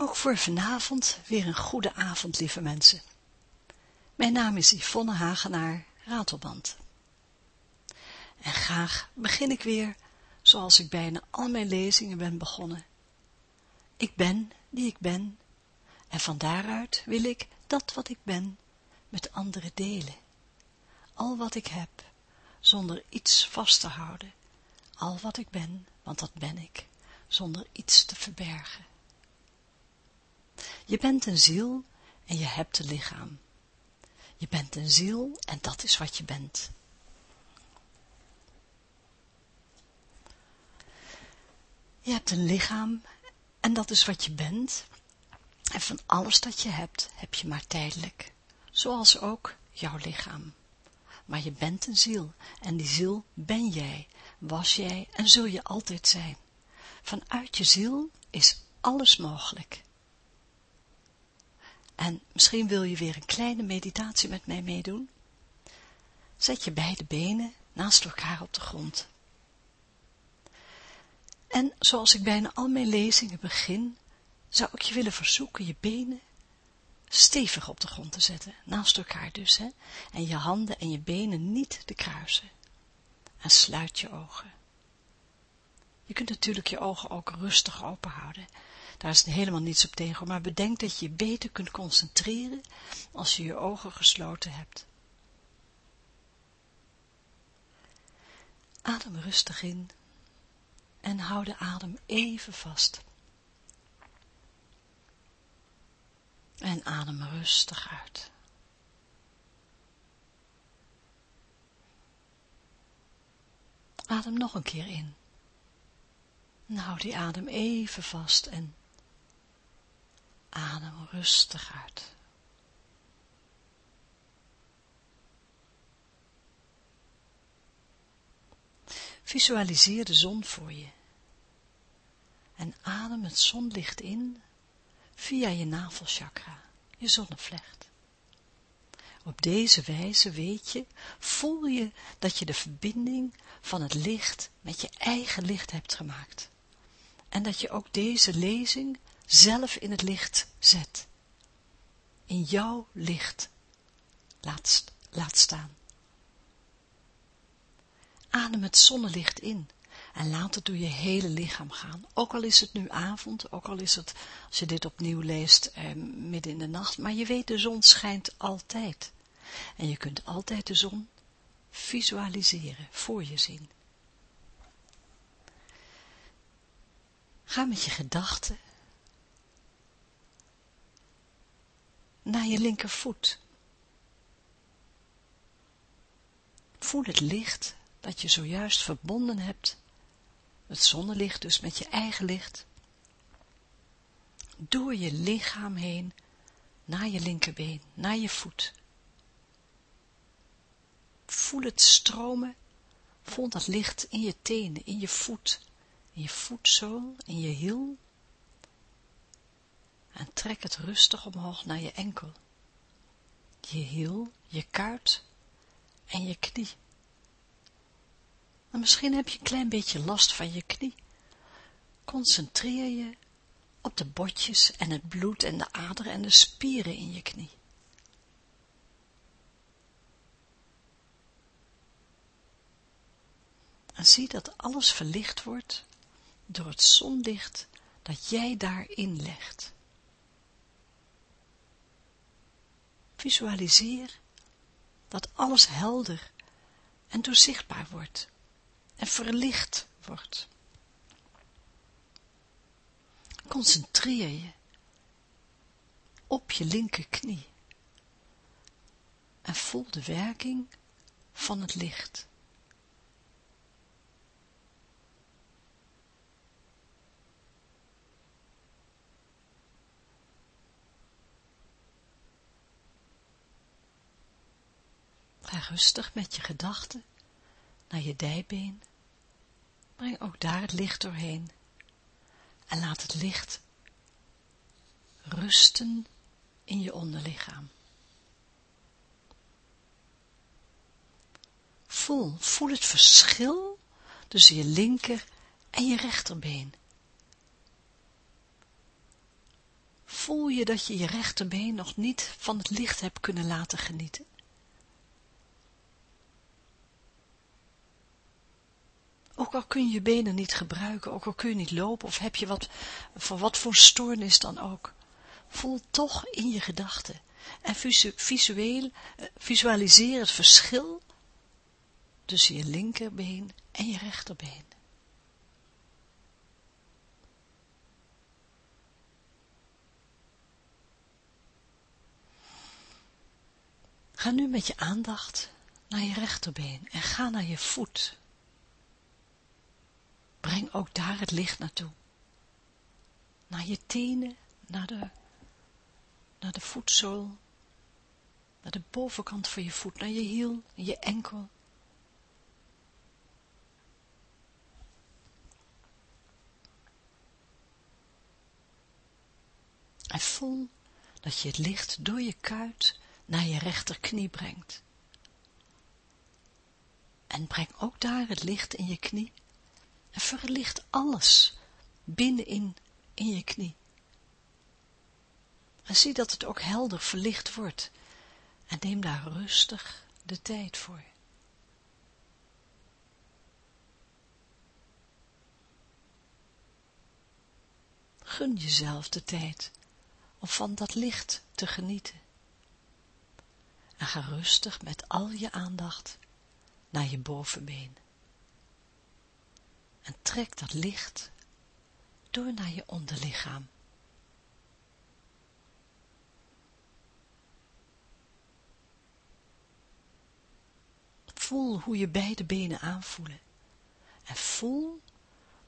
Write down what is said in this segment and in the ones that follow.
Ook voor vanavond weer een goede avond, lieve mensen. Mijn naam is Yvonne Hagenaar, Ratelband. En graag begin ik weer, zoals ik bijna al mijn lezingen ben begonnen. Ik ben die ik ben, en van daaruit wil ik dat wat ik ben met anderen delen. Al wat ik heb, zonder iets vast te houden. Al wat ik ben, want dat ben ik, zonder iets te verbergen. Je bent een ziel en je hebt een lichaam. Je bent een ziel en dat is wat je bent. Je hebt een lichaam en dat is wat je bent. En van alles dat je hebt, heb je maar tijdelijk. Zoals ook jouw lichaam. Maar je bent een ziel en die ziel ben jij, was jij en zul je altijd zijn. Vanuit je ziel is alles mogelijk. En misschien wil je weer een kleine meditatie met mij meedoen. Zet je beide benen naast elkaar op de grond. En zoals ik bijna al mijn lezingen begin, zou ik je willen verzoeken je benen stevig op de grond te zetten, naast elkaar dus, hè, en je handen en je benen niet te kruisen. En sluit je ogen. Je kunt natuurlijk je ogen ook rustig open houden, daar is helemaal niets op tegen, maar bedenk dat je beter kunt concentreren als je je ogen gesloten hebt. Adem rustig in en hou de adem even vast. En adem rustig uit. Adem nog een keer in. En hou die adem even vast en adem rustig uit. Visualiseer de zon voor je en adem het zonlicht in via je navelchakra, je zonnevlecht. Op deze wijze weet je, voel je dat je de verbinding van het licht met je eigen licht hebt gemaakt. En dat je ook deze lezing zelf in het licht zet. In jouw licht laat, laat staan. Adem het zonnelicht in en laat het door je hele lichaam gaan. Ook al is het nu avond, ook al is het, als je dit opnieuw leest, eh, midden in de nacht, maar je weet, de zon schijnt altijd. En je kunt altijd de zon visualiseren, voor je zien. Ga met je gedachten naar je linkervoet. Voel het licht dat je zojuist verbonden hebt, het zonnelicht dus met je eigen licht, door je lichaam heen naar je linkerbeen, naar je voet. Voel het stromen, voel dat licht in je tenen, in je voet, in je voetzool, in je hiel, en trek het rustig omhoog naar je enkel, je hiel, je kuit en je knie. En misschien heb je een klein beetje last van je knie. Concentreer je op de botjes en het bloed en de aderen en de spieren in je knie. En zie dat alles verlicht wordt door het zonlicht dat jij daarin legt. Visualiseer dat alles helder en doorzichtbaar wordt en verlicht wordt. Concentreer je op je linkerknie en voel de werking van het licht. Ga rustig met je gedachten naar je dijbeen. Breng ook daar het licht doorheen. En laat het licht rusten in je onderlichaam. Voel, voel het verschil tussen je linker en je rechterbeen. Voel je dat je je rechterbeen nog niet van het licht hebt kunnen laten genieten? Ook al kun je je benen niet gebruiken, ook al kun je niet lopen, of heb je wat, van wat voor stoornis dan ook. Voel toch in je gedachten en visueel, eh, visualiseer het verschil tussen je linkerbeen en je rechterbeen. Ga nu met je aandacht naar je rechterbeen en ga naar je voet. Breng ook daar het licht naartoe. Naar je tenen, naar de, naar de voetzool, naar de bovenkant van je voet, naar je hiel, je enkel. En voel dat je het licht door je kuit naar je rechterknie brengt. En breng ook daar het licht in je knie en verlicht alles binnenin in je knie. En zie dat het ook helder verlicht wordt en neem daar rustig de tijd voor. Gun jezelf de tijd om van dat licht te genieten. En ga rustig met al je aandacht naar je bovenbeen. En trek dat licht door naar je onderlichaam. Voel hoe je beide benen aanvoelen. En voel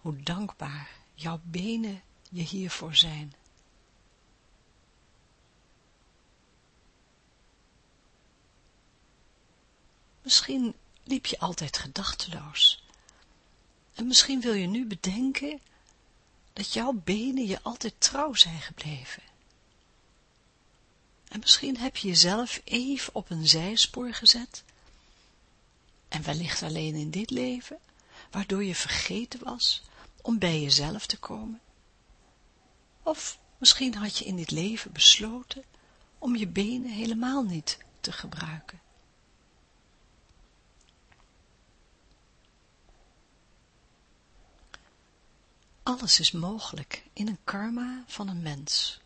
hoe dankbaar jouw benen je hiervoor zijn. Misschien liep je altijd gedachteloos. En misschien wil je nu bedenken dat jouw benen je altijd trouw zijn gebleven. En misschien heb je jezelf even op een zijspoor gezet, en wellicht alleen in dit leven, waardoor je vergeten was om bij jezelf te komen. Of misschien had je in dit leven besloten om je benen helemaal niet te gebruiken. Alles is mogelijk in een karma van een mens.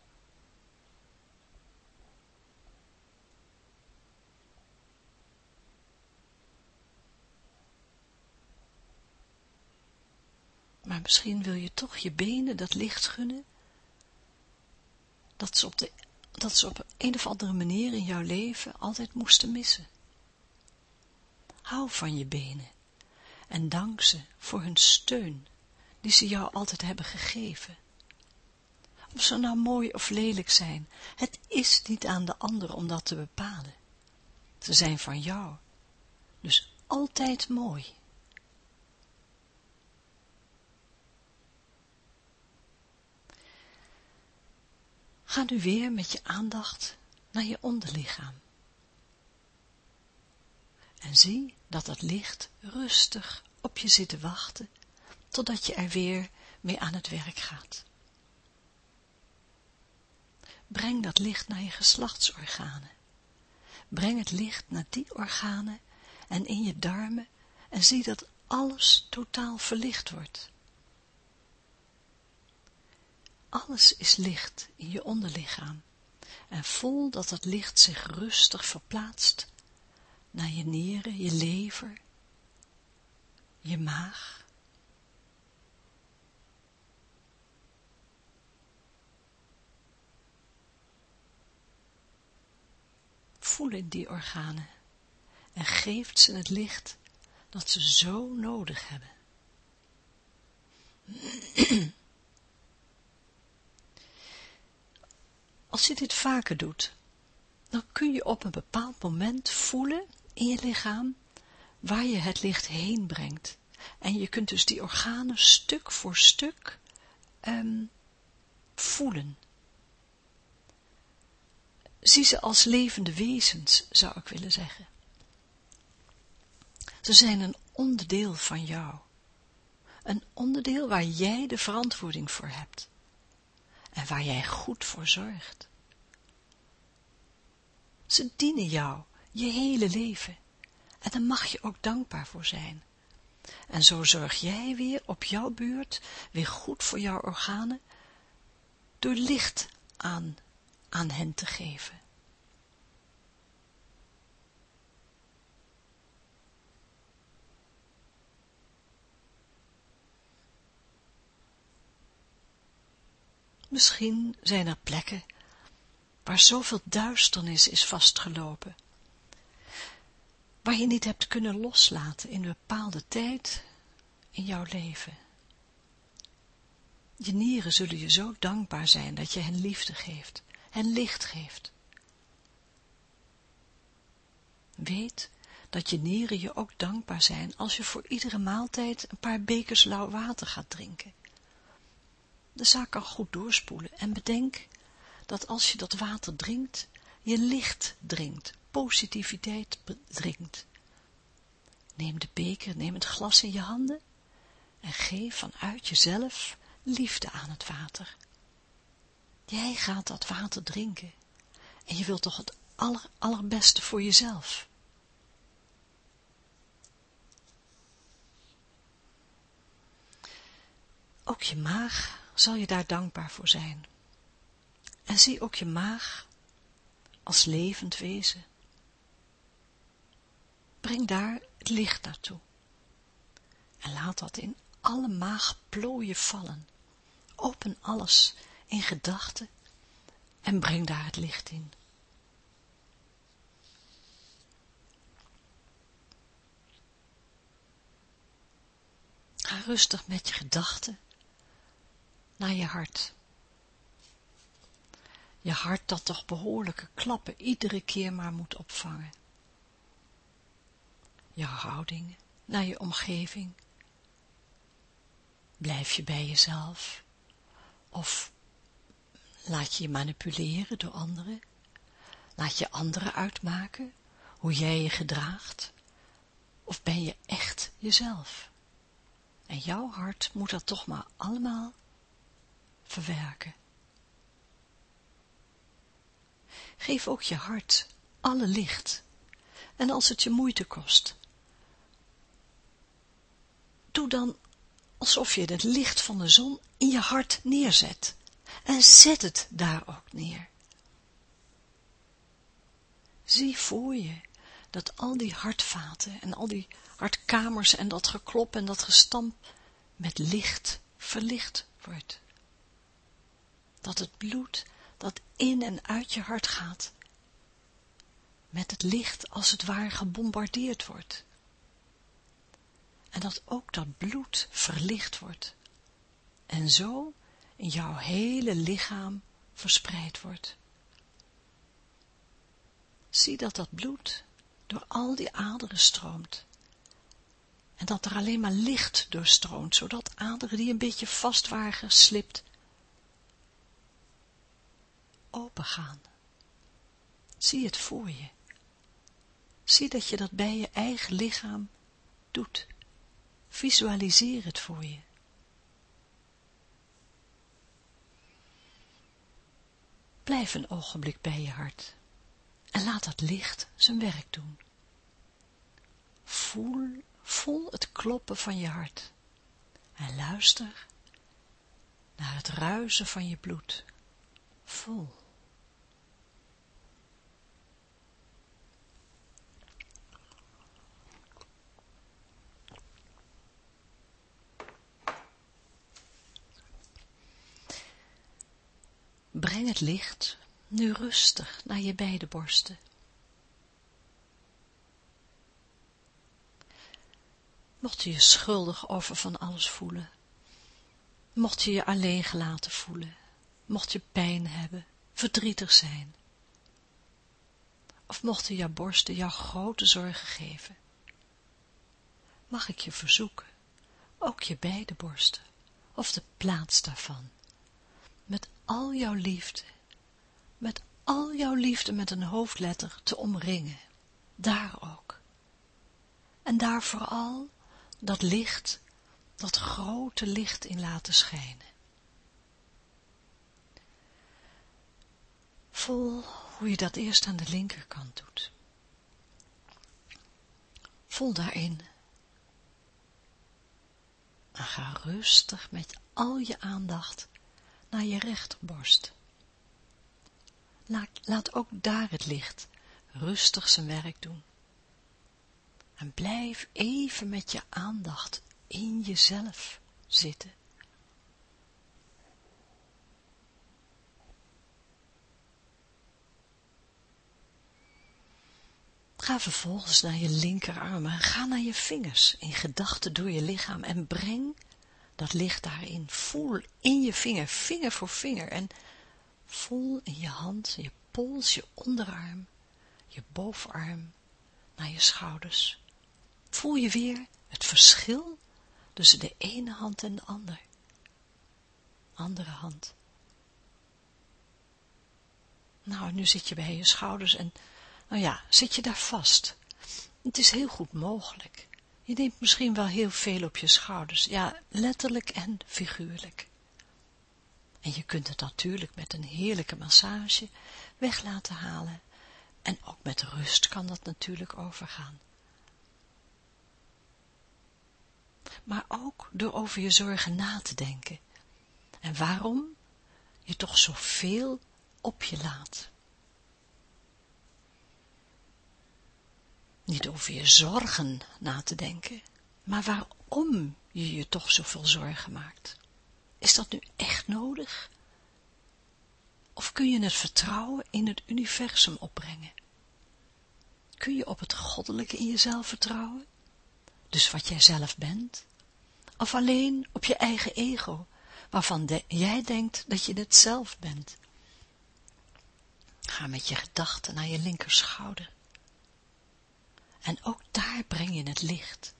Maar misschien wil je toch je benen dat licht gunnen, dat ze op, de, dat ze op een of andere manier in jouw leven altijd moesten missen. Hou van je benen en dank ze voor hun steun die ze jou altijd hebben gegeven. Of ze nou mooi of lelijk zijn, het is niet aan de ander om dat te bepalen. Ze zijn van jou, dus altijd mooi. Ga nu weer met je aandacht naar je onderlichaam. En zie dat dat licht rustig op je zit te wachten totdat je er weer mee aan het werk gaat. Breng dat licht naar je geslachtsorganen. Breng het licht naar die organen en in je darmen en zie dat alles totaal verlicht wordt. Alles is licht in je onderlichaam en voel dat dat licht zich rustig verplaatst naar je nieren, je lever, je maag, voelen die organen en geeft ze het licht dat ze zo nodig hebben. Als je dit vaker doet, dan kun je op een bepaald moment voelen in je lichaam waar je het licht heen brengt. En je kunt dus die organen stuk voor stuk um, voelen zie ze als levende wezens, zou ik willen zeggen. Ze zijn een onderdeel van jou. Een onderdeel waar jij de verantwoording voor hebt. en waar jij goed voor zorgt. Ze dienen jou je hele leven en daar mag je ook dankbaar voor zijn. En zo zorg jij weer op jouw buurt weer goed voor jouw organen door licht aan, aan hen te geven. Misschien zijn er plekken waar zoveel duisternis is vastgelopen, waar je niet hebt kunnen loslaten in een bepaalde tijd in jouw leven. Je nieren zullen je zo dankbaar zijn dat je hen liefde geeft, hen licht geeft. Weet dat je nieren je ook dankbaar zijn als je voor iedere maaltijd een paar bekers lauw water gaat drinken. De zaak kan goed doorspoelen en bedenk dat als je dat water drinkt, je licht drinkt, positiviteit drinkt. Neem de beker, neem het glas in je handen en geef vanuit jezelf liefde aan het water. Jij gaat dat water drinken en je wilt toch het aller, allerbeste voor jezelf. Ook je maag zal je daar dankbaar voor zijn. En zie ook je maag als levend wezen. Breng daar het licht naartoe. En laat dat in alle maagplooien vallen. Open alles in gedachten en breng daar het licht in. Ga rustig met je gedachten naar je hart. Je hart dat toch behoorlijke klappen iedere keer maar moet opvangen. Je houding naar je omgeving. Blijf je bij jezelf? Of laat je je manipuleren door anderen? Laat je anderen uitmaken hoe jij je gedraagt? Of ben je echt jezelf? En jouw hart moet dat toch maar allemaal verwerken. Geef ook je hart alle licht. En als het je moeite kost, doe dan alsof je het licht van de zon in je hart neerzet. En zet het daar ook neer. Zie voor je dat al die hartvaten en al die hartkamers en dat geklop en dat gestamp met licht verlicht wordt dat het bloed dat in en uit je hart gaat, met het licht als het ware gebombardeerd wordt. En dat ook dat bloed verlicht wordt en zo in jouw hele lichaam verspreid wordt. Zie dat dat bloed door al die aderen stroomt. En dat er alleen maar licht doorstroomt, zodat aderen die een beetje vast waren geslipt, opengaan. Zie het voor je. Zie dat je dat bij je eigen lichaam doet. Visualiseer het voor je. Blijf een ogenblik bij je hart en laat dat licht zijn werk doen. Voel, voel het kloppen van je hart en luister naar het ruisen van je bloed. Voel. Breng het licht nu rustig naar je beide borsten. Mocht je je schuldig over van alles voelen, mocht je je alleen gelaten voelen, mocht je pijn hebben, verdrietig zijn, of mochten jouw borsten jou grote zorgen geven, mag ik je verzoeken, ook je beide borsten, of de plaats daarvan, met al jouw liefde, met al jouw liefde met een hoofdletter te omringen, daar ook. En daar vooral dat licht, dat grote licht in laten schijnen. Voel hoe je dat eerst aan de linkerkant doet. Voel daarin. En ga rustig met al je aandacht naar je rechterborst. Laat, laat ook daar het licht rustig zijn werk doen. En blijf even met je aandacht in jezelf zitten. Ga vervolgens naar je linkerarm en ga naar je vingers in gedachten door je lichaam en breng dat licht daarin. Voel in je vinger, vinger voor vinger en voel in je hand, je pols, je onderarm, je bovenarm, naar je schouders. Voel je weer het verschil tussen de ene hand en de andere. Andere hand. Nou, nu zit je bij je schouders en, nou ja, zit je daar vast. Het is heel goed mogelijk. Je neemt misschien wel heel veel op je schouders, ja, letterlijk en figuurlijk. En je kunt het natuurlijk met een heerlijke massage weg laten halen. En ook met rust kan dat natuurlijk overgaan. Maar ook door over je zorgen na te denken. En waarom je toch zoveel op je laat. Niet over je zorgen na te denken, maar waarom je je toch zoveel zorgen maakt. Is dat nu echt nodig? Of kun je het vertrouwen in het universum opbrengen? Kun je op het goddelijke in jezelf vertrouwen? Dus wat jij zelf bent? Of alleen op je eigen ego, waarvan jij denkt dat je het zelf bent? Ga met je gedachten naar je linkerschouder. En ook daar breng je het licht.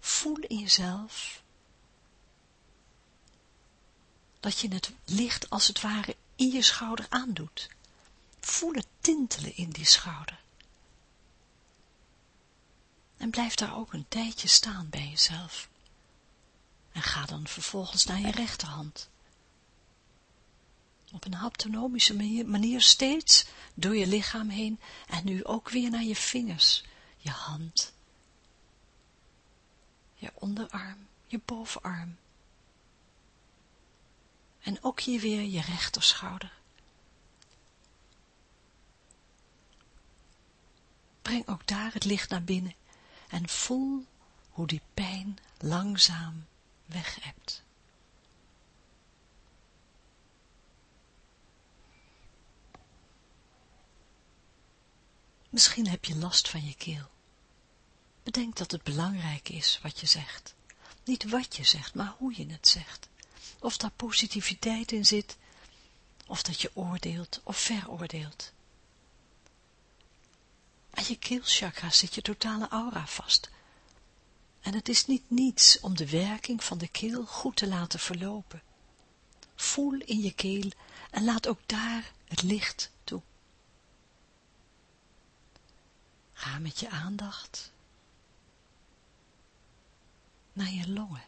Voel in jezelf dat je het licht als het ware in je schouder aandoet. Voel het tintelen in die schouder. En blijf daar ook een tijdje staan bij jezelf. En ga dan vervolgens naar je rechterhand. Op een haptonomische manier steeds door je lichaam heen en nu ook weer naar je vingers, je hand, je onderarm, je bovenarm. En ook hier weer je rechterschouder. Breng ook daar het licht naar binnen en voel hoe die pijn langzaam weg hebt. Misschien heb je last van je keel. Bedenk dat het belangrijk is wat je zegt. Niet wat je zegt, maar hoe je het zegt. Of daar positiviteit in zit, of dat je oordeelt of veroordeelt. Aan je keelchakra zit je totale aura vast. En het is niet niets om de werking van de keel goed te laten verlopen. Voel in je keel en laat ook daar het licht toe. Ga met je aandacht naar je longen.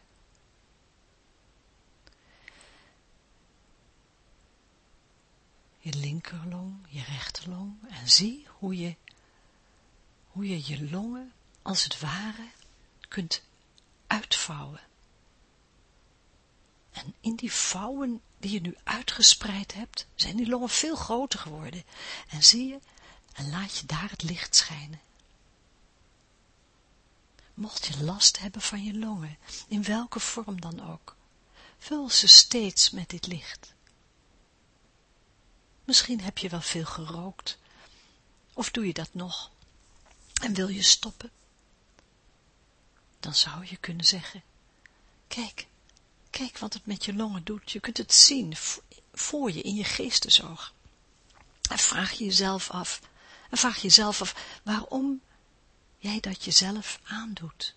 Je linkerlong, je rechterlong en zie hoe je, hoe je je longen als het ware kunt uitvouwen. En in die vouwen die je nu uitgespreid hebt, zijn die longen veel groter geworden. En zie je, en laat je daar het licht schijnen. Mocht je last hebben van je longen, in welke vorm dan ook, vul ze steeds met dit licht. Misschien heb je wel veel gerookt, of doe je dat nog, en wil je stoppen? Dan zou je kunnen zeggen, kijk, kijk wat het met je longen doet, je kunt het zien voor je in je geestesoog. En vraag je jezelf af, en vraag jezelf af, waarom jij dat jezelf aandoet.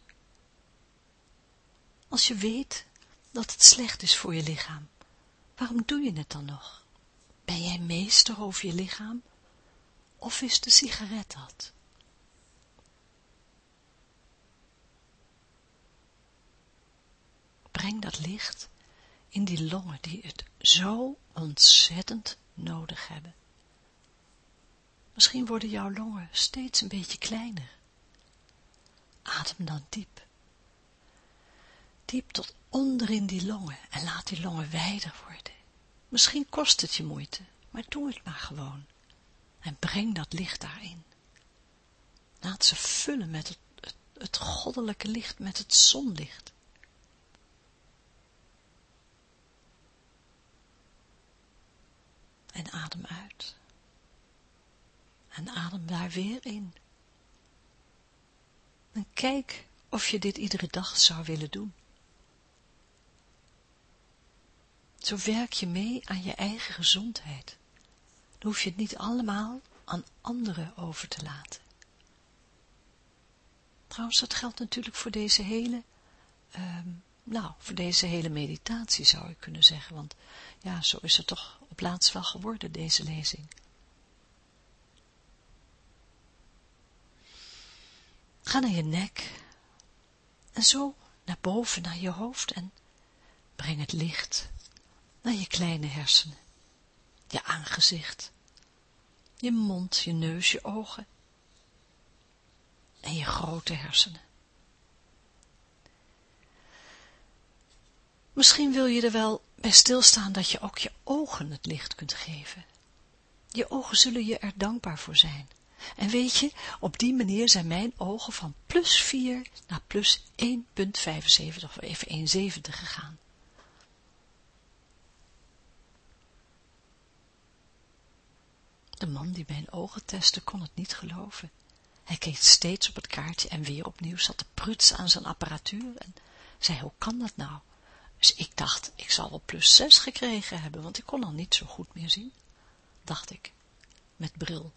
Als je weet dat het slecht is voor je lichaam, waarom doe je het dan nog? Ben jij meester over je lichaam? Of is de sigaret dat? Breng dat licht in die longen die het zo ontzettend nodig hebben. Misschien worden jouw longen steeds een beetje kleiner. Adem dan diep. Diep tot onder in die longen en laat die longen wijder worden. Misschien kost het je moeite, maar doe het maar gewoon. En breng dat licht daarin. Laat ze vullen met het, het, het goddelijke licht, met het zonlicht. En adem uit. En adem daar weer in. En kijk of je dit iedere dag zou willen doen. Zo werk je mee aan je eigen gezondheid. Dan hoef je het niet allemaal aan anderen over te laten. Trouwens, dat geldt natuurlijk voor deze hele, uh, nou, voor deze hele meditatie zou ik kunnen zeggen, want ja, zo is het toch op laatst wel geworden, deze lezing. Ga naar je nek en zo naar boven, naar je hoofd en breng het licht naar je kleine hersenen, je aangezicht, je mond, je neus, je ogen en je grote hersenen. Misschien wil je er wel bij stilstaan dat je ook je ogen het licht kunt geven. Je ogen zullen je er dankbaar voor zijn. En weet je, op die manier zijn mijn ogen van plus 4 naar plus 1,75 of even 1,70 gegaan. De man die mijn ogen testte kon het niet geloven. Hij keek steeds op het kaartje en weer opnieuw zat te pruts aan zijn apparatuur en zei, hoe kan dat nou? Dus ik dacht, ik zal wel plus 6 gekregen hebben, want ik kon al niet zo goed meer zien, dacht ik, met bril.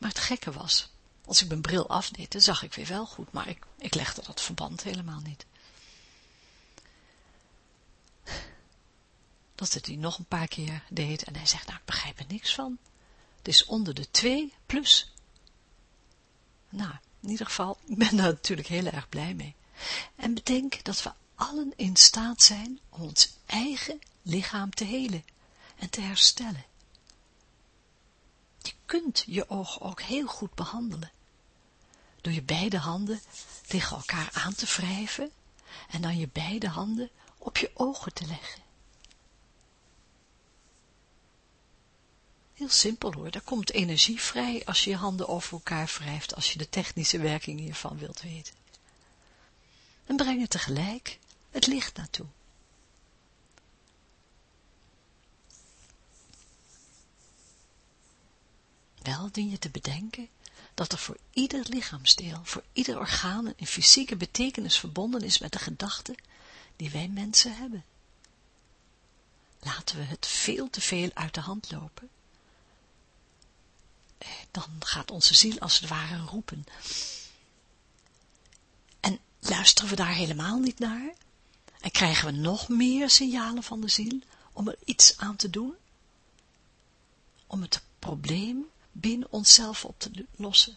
Maar het gekke was, als ik mijn bril afdeed, dan zag ik weer wel goed, maar ik, ik legde dat verband helemaal niet. Dat het hij nog een paar keer deed en hij zegt, nou ik begrijp er niks van. Het is onder de 2 plus. Nou, in ieder geval, ik ben daar natuurlijk heel erg blij mee. En bedenk dat we allen in staat zijn om ons eigen lichaam te helen en te herstellen. Je kunt je ogen ook heel goed behandelen. Door je beide handen tegen elkaar aan te wrijven en dan je beide handen op je ogen te leggen. Heel simpel hoor, daar komt energie vrij als je je handen over elkaar wrijft, als je de technische werking hiervan wilt weten. En breng het tegelijk het licht naartoe. Wel dien je te bedenken dat er voor ieder lichaamsdeel, voor ieder orgaan een fysieke betekenis verbonden is met de gedachten die wij mensen hebben. Laten we het veel te veel uit de hand lopen. Eh, dan gaat onze ziel als het ware roepen. En luisteren we daar helemaal niet naar? En krijgen we nog meer signalen van de ziel om er iets aan te doen? Om het probleem binnen onszelf op te lossen.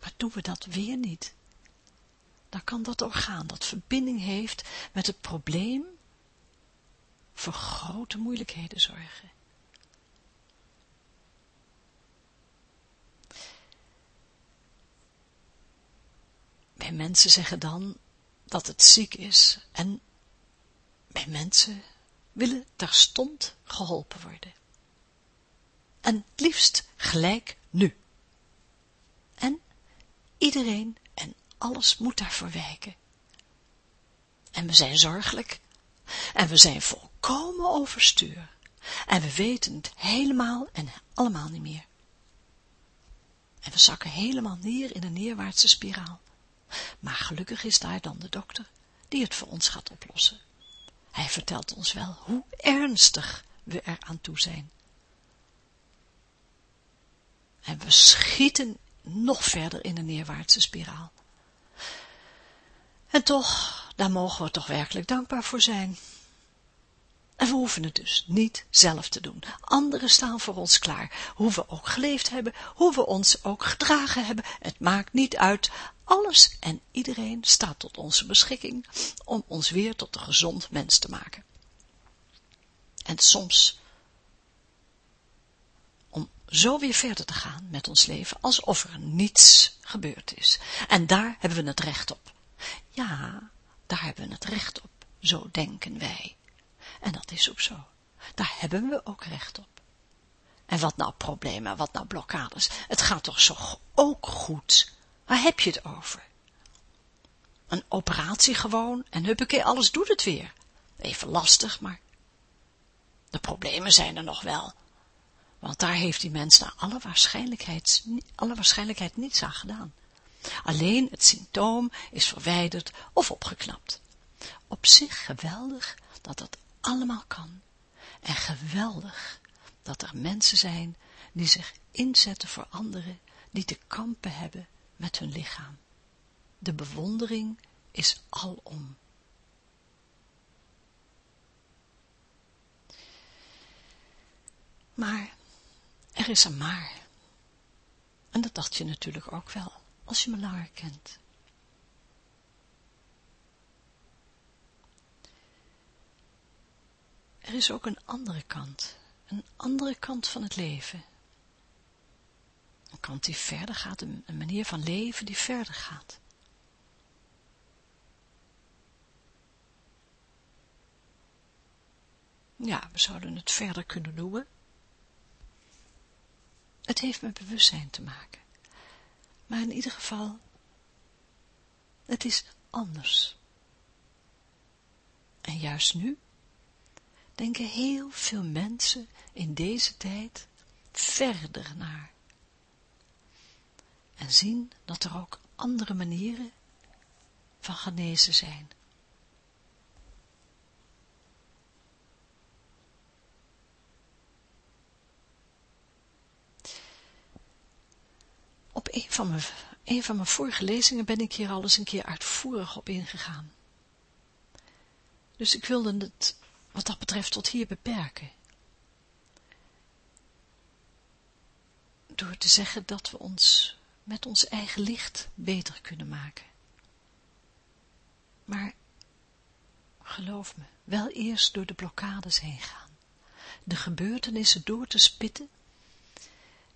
Maar doen we dat weer niet, dan kan dat orgaan dat verbinding heeft met het probleem voor grote moeilijkheden zorgen. Bij mensen zeggen dan dat het ziek is en bij mensen willen terstond geholpen worden en het liefst gelijk nu. En iedereen en alles moet daarvoor wijken. En we zijn zorgelijk en we zijn volkomen overstuur en we weten het helemaal en allemaal niet meer. En we zakken helemaal neer in een neerwaartse spiraal. Maar gelukkig is daar dan de dokter, die het voor ons gaat oplossen. Hij vertelt ons wel hoe ernstig we er aan toe zijn. En we schieten nog verder in een neerwaartse spiraal. En toch, daar mogen we toch werkelijk dankbaar voor zijn. En we hoeven het dus niet zelf te doen. Anderen staan voor ons klaar. Hoe we ook geleefd hebben, hoe we ons ook gedragen hebben, het maakt niet uit. Alles en iedereen staat tot onze beschikking om ons weer tot een gezond mens te maken. En soms zo weer verder te gaan met ons leven, alsof er niets gebeurd is. En daar hebben we het recht op. Ja, daar hebben we het recht op. Zo denken wij. En dat is ook zo. Daar hebben we ook recht op. En wat nou problemen, wat nou blokkades? Het gaat toch zo ook goed? Waar heb je het over? Een operatie gewoon en huppakee, alles doet het weer. Even lastig, maar de problemen zijn er nog wel. Want daar heeft die mens naar alle waarschijnlijkheid, alle waarschijnlijkheid niets aan gedaan. Alleen het symptoom is verwijderd of opgeknapt. Op zich geweldig dat dat allemaal kan. En geweldig dat er mensen zijn die zich inzetten voor anderen die te kampen hebben met hun lichaam. De bewondering is alom. Maar er is een maar. En dat dacht je natuurlijk ook wel, als je me langer kent. Er is ook een andere kant, een andere kant van het leven. Een kant die verder gaat, een, manier van leven die verder gaat. Ja, we zouden het verder kunnen noemen. Het heeft met bewustzijn te maken. Maar in ieder geval, het is anders. En juist nu denken heel veel mensen in deze tijd verder naar. En zien dat er ook andere manieren van genezen zijn. Een van, mijn, een van mijn vorige lezingen ben ik hier al eens een keer uitvoerig op ingegaan. Dus ik wilde het wat dat betreft tot hier beperken. Door te zeggen dat we ons met ons eigen licht beter kunnen maken. Maar, geloof me, wel eerst door de blokkades heen gaan. De gebeurtenissen door te spitten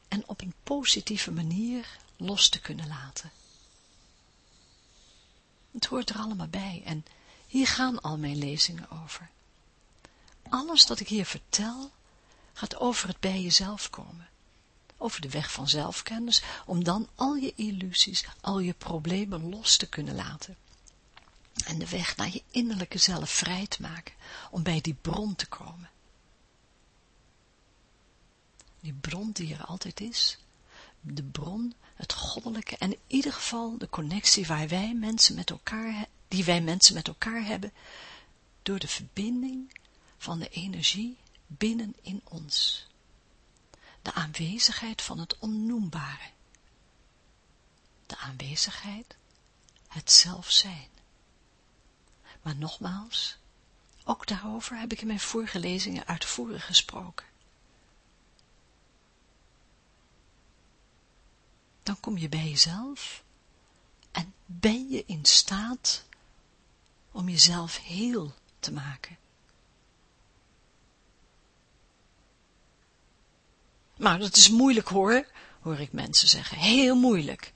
en op een positieve manier los te kunnen laten. Het hoort er allemaal bij en hier gaan al mijn lezingen over. Alles dat ik hier vertel, gaat over het bij jezelf komen. Over de weg van zelfkennis, om dan al je illusies, al je problemen los te kunnen laten. En de weg naar je innerlijke zelf vrij te maken, om bij die bron te komen. Die bron die er altijd is, de bron, het goddelijke en in ieder geval de connectie waar wij mensen met elkaar, die wij mensen met elkaar hebben, door de verbinding van de energie binnen in ons. De aanwezigheid van het onnoembare. De aanwezigheid, het zelf zijn. Maar nogmaals, ook daarover heb ik in mijn vorige lezingen uitvoerig gesproken. Dan kom je bij jezelf en ben je in staat om jezelf heel te maken. Maar dat is moeilijk hoor, hoor ik mensen zeggen. Heel moeilijk.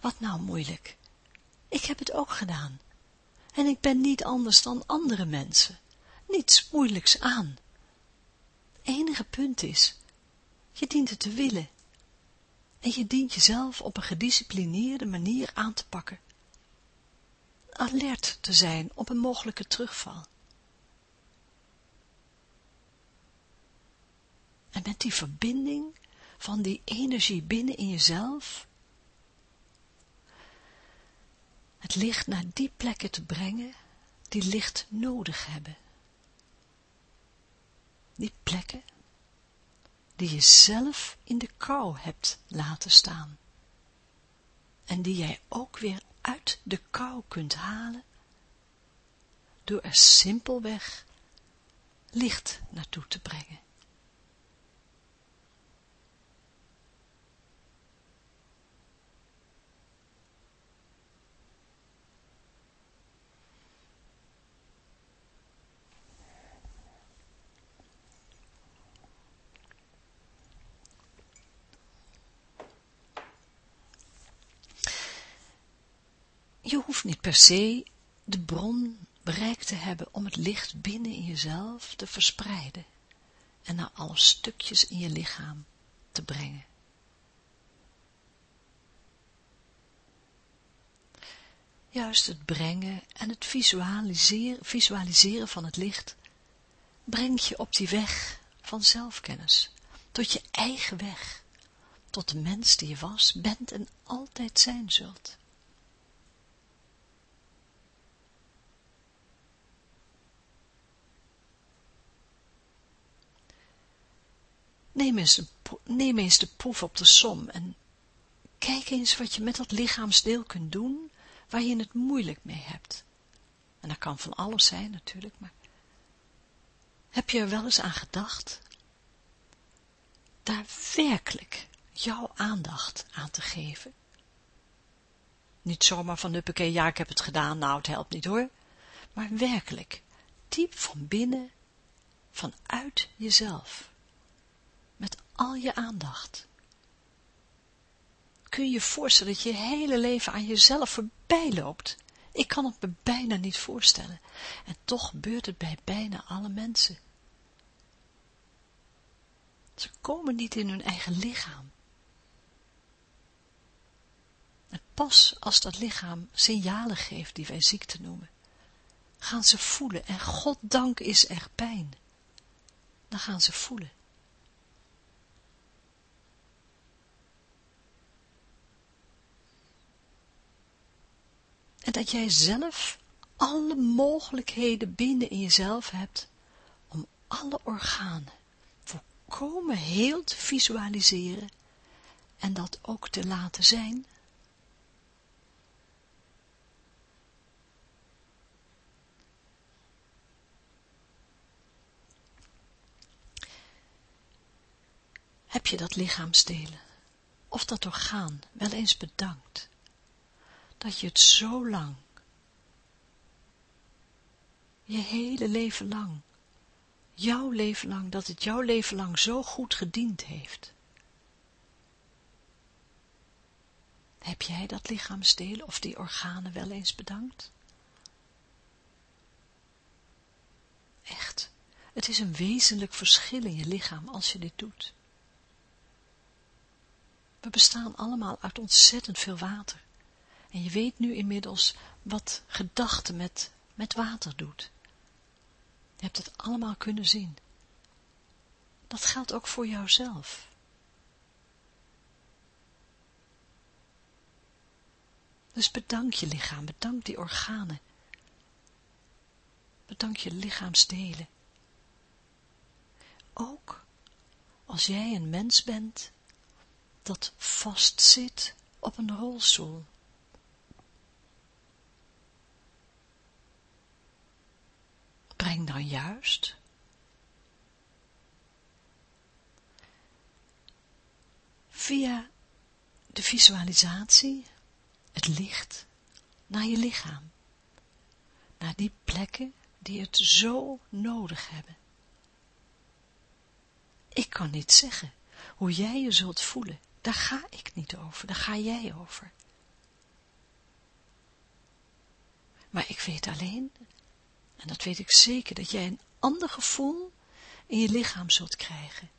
Wat nou moeilijk? Ik heb het ook gedaan. En ik ben niet anders dan andere mensen. Niets moeilijks aan. Het enige punt is, je dient het te willen. En je dient jezelf op een gedisciplineerde manier aan te pakken. Alert te zijn op een mogelijke terugval. En met die verbinding van die energie binnen in jezelf, het licht naar die plekken te brengen die licht nodig hebben. Die plekken die je zelf in de kou hebt laten staan. En die jij ook weer uit de kou kunt halen, door er simpelweg licht naartoe te brengen. Je hoeft niet per se de bron bereikt te hebben om het licht binnen in jezelf te verspreiden en naar alle stukjes in je lichaam te brengen. Juist het brengen en het visualiseren, visualiseren van het licht brengt je op die weg van zelfkennis, tot je eigen weg, tot de mens die je was, bent en altijd zijn zult. Neem eens, neem eens de proef op de som en kijk eens wat je met dat lichaamsdeel kunt doen waar je het moeilijk mee hebt. En dat kan van alles zijn natuurlijk, maar heb je er wel eens aan gedacht daar werkelijk jouw aandacht aan te geven? Niet zomaar van huppakee, ja ik heb het gedaan, nou het helpt niet hoor, maar werkelijk, diep van binnen, vanuit jezelf, al je aandacht kun je je voorstellen dat je hele leven aan jezelf voorbij loopt. Ik kan het me bijna niet voorstellen. En toch gebeurt het bij bijna alle mensen. Ze komen niet in hun eigen lichaam. En pas als dat lichaam signalen geeft die wij ziekte noemen, gaan ze voelen en goddank is er pijn. Dan gaan ze voelen. En dat jij zelf alle mogelijkheden binnen in jezelf hebt om alle organen volkomen heel te visualiseren en dat ook te laten zijn. Heb je dat lichaamsdelen of dat orgaan wel eens bedankt? Dat je het zo lang, je hele leven lang, jouw leven lang, dat het jouw leven lang zo goed gediend heeft. Heb jij dat lichaamsdeel of die organen wel eens bedankt? Echt, het is een wezenlijk verschil in je lichaam als je dit doet. We bestaan allemaal uit ontzettend veel water. En je weet nu inmiddels wat gedachte met, met water doet. Je hebt het allemaal kunnen zien. Dat geldt ook voor jouzelf. Dus bedank je lichaam, bedank die organen. Bedank je lichaamsdelen. Ook als jij een mens bent dat vastzit op een rolstoel. Breng dan juist via de visualisatie het licht naar je lichaam, naar die plekken die het zo nodig hebben. Ik kan niet zeggen hoe jij je zult voelen, daar ga ik niet over, daar ga jij over. Maar ik weet alleen en dat weet ik zeker, dat jij een ander gevoel in je lichaam zult krijgen.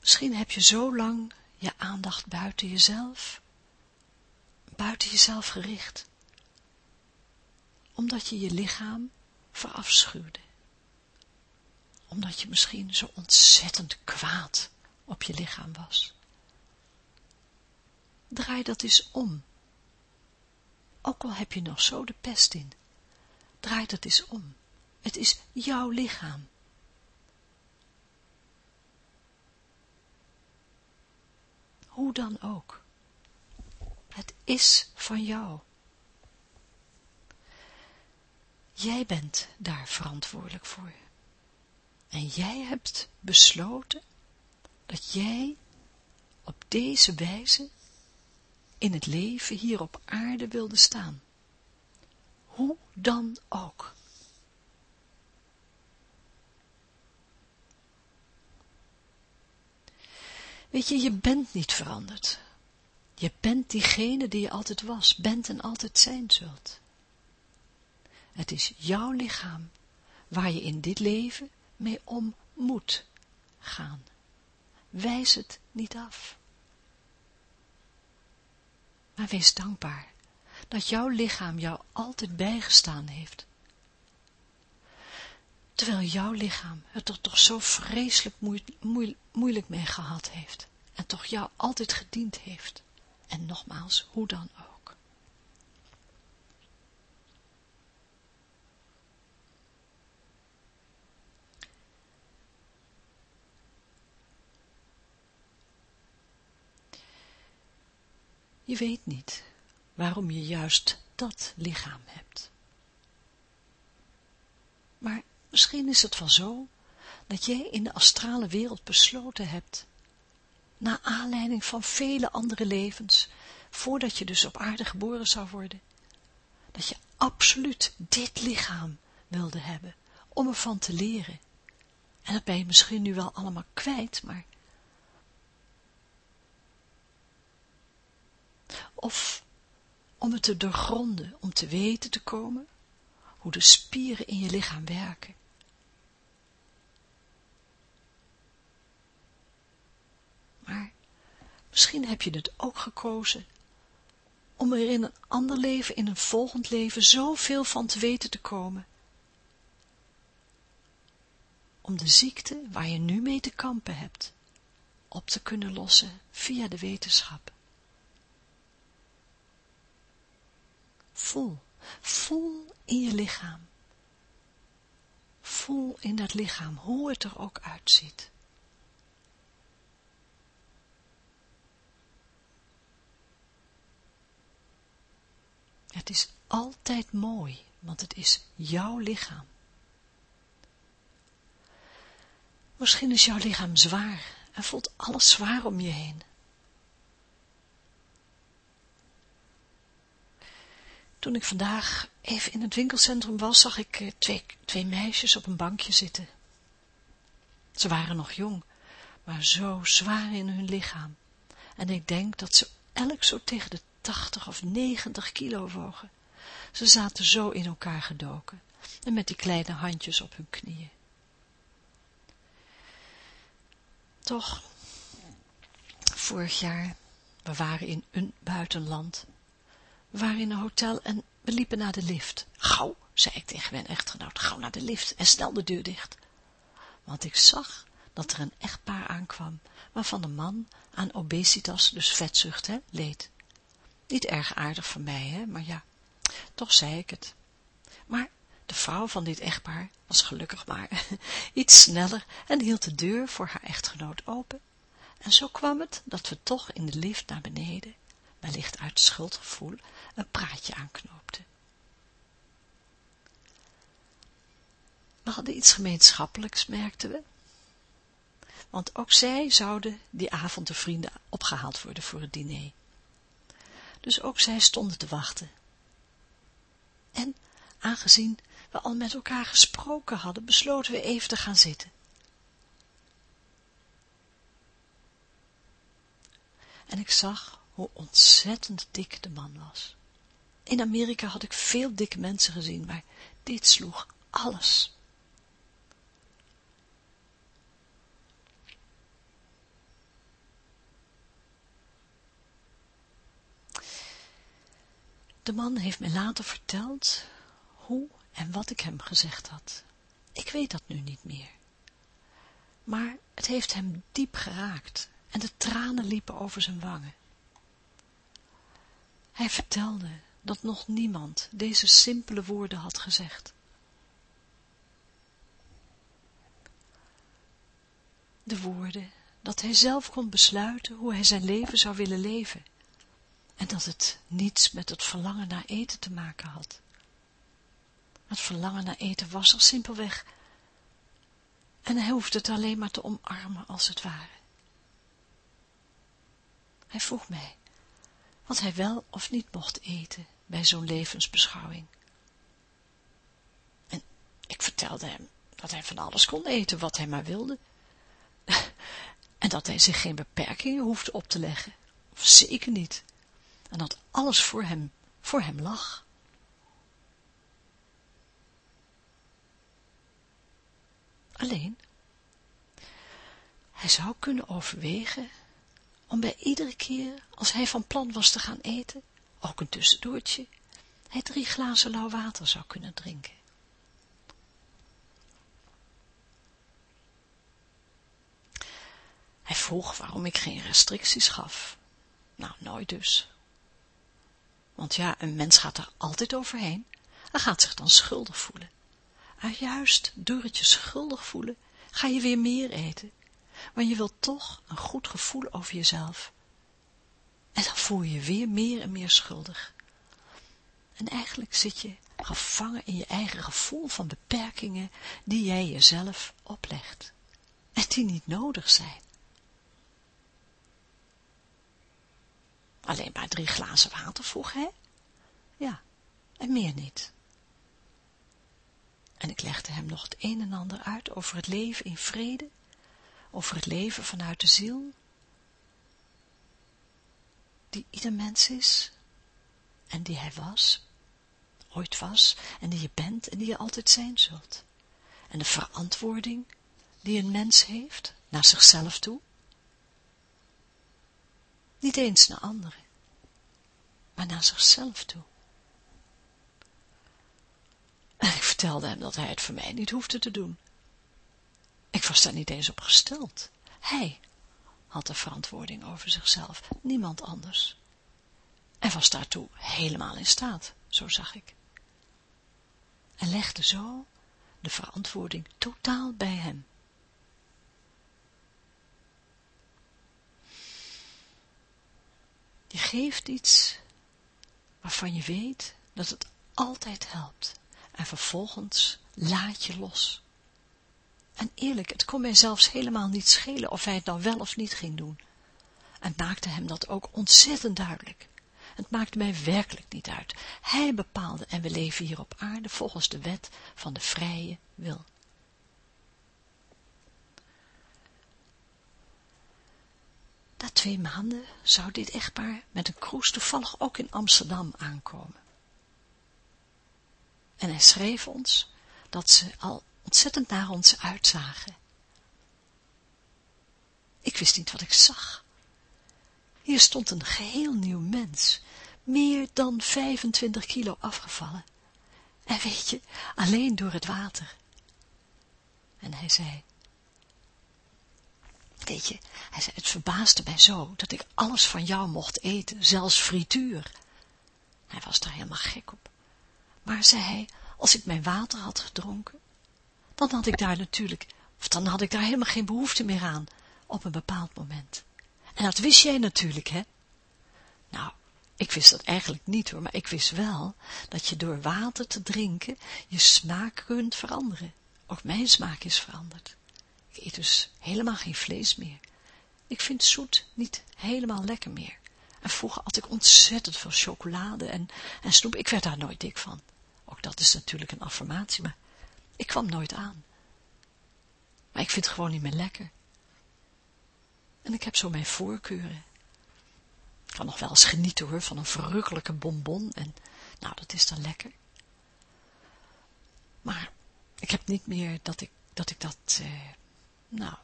Misschien heb je zo lang je aandacht buiten jezelf, buiten jezelf gericht, omdat je je lichaam verafschuwde. Omdat je misschien zo ontzettend kwaad op je lichaam was. Draai dat eens om ook al heb je nog zo de pest in. Draai dat eens om. Het is jouw lichaam. Hoe dan ook. Het is van jou. Jij bent daar verantwoordelijk voor. En jij hebt besloten dat jij op deze wijze in het leven hier op aarde wilde staan. Hoe dan ook. Weet je, je bent niet veranderd. Je bent diegene die je altijd was, bent en altijd zijn zult. Het is jouw lichaam waar je in dit leven mee om moet gaan. Wijs het niet af. Maar wees dankbaar dat jouw lichaam jou altijd bijgestaan heeft. Terwijl jouw lichaam het er toch zo vreselijk moeilijk mee gehad heeft en toch jou altijd gediend heeft. En nogmaals, hoe dan ook. Je weet niet waarom je juist dat lichaam hebt. Maar misschien is het wel zo, dat jij in de astrale wereld besloten hebt naar aanleiding van vele andere levens, voordat je dus op aarde geboren zou worden, dat je absoluut dit lichaam wilde hebben, om ervan te leren. En dat ben je misschien nu wel allemaal kwijt, maar... Of om het te doorgronden, om te weten te komen hoe de spieren in je lichaam werken. Maar misschien heb je het ook gekozen om er in een ander leven, in een volgend leven, zoveel van te weten te komen. Om de ziekte waar je nu mee te kampen hebt, op te kunnen lossen via de wetenschap. Voel, voel in je lichaam. Voel in dat lichaam hoe het er ook uitziet. Het is altijd mooi, want het is jouw lichaam. Misschien is jouw lichaam zwaar en voelt alles zwaar om je heen. Toen ik vandaag even in het winkelcentrum was, zag ik eh, twee, twee meisjes op een bankje zitten. Ze waren nog jong, maar zo zwaar in hun lichaam. En ik denk dat ze elk zo tegen de 80 of 90 kilo wogen. Ze zaten zo in elkaar gedoken en met die kleine handjes op hun knieën. Toch, vorig jaar, we waren in een buitenland, we waren in een hotel en we liepen naar de lift. Gauw, zei ik tegen mijn echtgenoot, gauw naar de lift en snel de deur dicht. Want ik zag dat er een echtpaar aankwam, waarvan de man aan obesitas, dus vetzucht, hè, leed. Niet erg aardig van mij, hè, maar ja, toch zei ik het. Maar de vrouw van dit echtpaar was gelukkig maar iets sneller en hield de deur voor haar echtgenoot open. En zo kwam het dat we toch in de lift naar beneden, wellicht uit schuldgevoel, een praatje aanknoopten. We hadden iets gemeenschappelijks, merkten we. Want ook zij zouden die avond de vrienden opgehaald worden voor het diner dus ook zij stonden te wachten. En, aangezien we al met elkaar gesproken hadden, besloten we even te gaan zitten. En ik zag hoe ontzettend dik de man was. In Amerika had ik veel dikke mensen gezien, maar dit sloeg alles. De man heeft mij later verteld hoe en wat ik hem gezegd had. Ik weet dat nu niet meer. Maar het heeft hem diep geraakt en de tranen liepen over zijn wangen. Hij vertelde dat nog niemand deze simpele woorden had gezegd. De woorden dat hij zelf kon besluiten hoe hij zijn leven zou willen leven en dat het niets met het verlangen naar eten te maken had. Het verlangen naar eten was er simpelweg. En hij hoefde het alleen maar te omarmen als het ware. Hij vroeg mij wat hij wel of niet mocht eten bij zo'n levensbeschouwing. En ik vertelde hem dat hij van alles kon eten wat hij maar wilde. En dat hij zich geen beperkingen hoefde op te leggen. Of zeker niet en dat alles voor hem, voor hem lag. Alleen, hij zou kunnen overwegen om bij iedere keer, als hij van plan was te gaan eten, ook een tussendoortje, hij drie glazen lauw water zou kunnen drinken. Hij vroeg waarom ik geen restricties gaf. Nou, nooit dus. Want ja, een mens gaat er altijd overheen en gaat zich dan schuldig voelen. En juist door het je schuldig voelen, ga je weer meer eten. Want je wilt toch een goed gevoel over jezelf. En dan voel je je weer meer en meer schuldig. En eigenlijk zit je gevangen in je eigen gevoel van beperkingen die jij jezelf oplegt. En die niet nodig zijn. Alleen maar drie glazen water vroeg hij. Ja, en meer niet. En ik legde hem nog het een en ander uit over het leven in vrede, over het leven vanuit de ziel, die ieder mens is, en die hij was, ooit was, en die je bent, en die je altijd zijn zult. En de verantwoording die een mens heeft, naar zichzelf toe, niet eens naar anderen, maar naar zichzelf toe. En ik vertelde hem dat hij het voor mij niet hoefde te doen. Ik was daar niet eens op gesteld. Hij had de verantwoording over zichzelf, niemand anders. En was daartoe helemaal in staat, zo zag ik. En legde zo de verantwoording totaal bij hem. Je geeft iets waarvan je weet dat het altijd helpt. En vervolgens laat je los. En eerlijk, het kon mij zelfs helemaal niet schelen of hij het nou wel of niet ging doen. En maakte hem dat ook ontzettend duidelijk. Het maakte mij werkelijk niet uit. Hij bepaalde en we leven hier op aarde volgens de wet van de vrije wil. Na twee maanden zou dit echtpaar met een cruise toevallig ook in Amsterdam aankomen. En hij schreef ons dat ze al ontzettend naar ons uitzagen. Ik wist niet wat ik zag. Hier stond een geheel nieuw mens, meer dan 25 kilo afgevallen. En weet je, alleen door het water. En hij zei, weet je, hij zei, het verbaasde mij zo, dat ik alles van jou mocht eten, zelfs frituur. Hij was daar helemaal gek op. Maar zei hij, als ik mijn water had gedronken, dan had ik daar natuurlijk, of dan had ik daar helemaal geen behoefte meer aan, op een bepaald moment. En dat wist jij natuurlijk, hè? Nou, ik wist dat eigenlijk niet hoor, maar ik wist wel dat je door water te drinken je smaak kunt veranderen. Ook mijn smaak is veranderd. Ik eet dus helemaal geen vlees meer. Ik vind zoet niet helemaal lekker meer. En vroeger had ik ontzettend veel chocolade en, en snoep. Ik werd daar nooit dik van. Ook dat is natuurlijk een affirmatie, maar ik kwam nooit aan. Maar ik vind het gewoon niet meer lekker. En ik heb zo mijn voorkeuren. Ik kan nog wel eens genieten hoor, van een verrukkelijke bonbon. En nou, dat is dan lekker. Maar ik heb niet meer dat ik dat, ik dat eh, nou,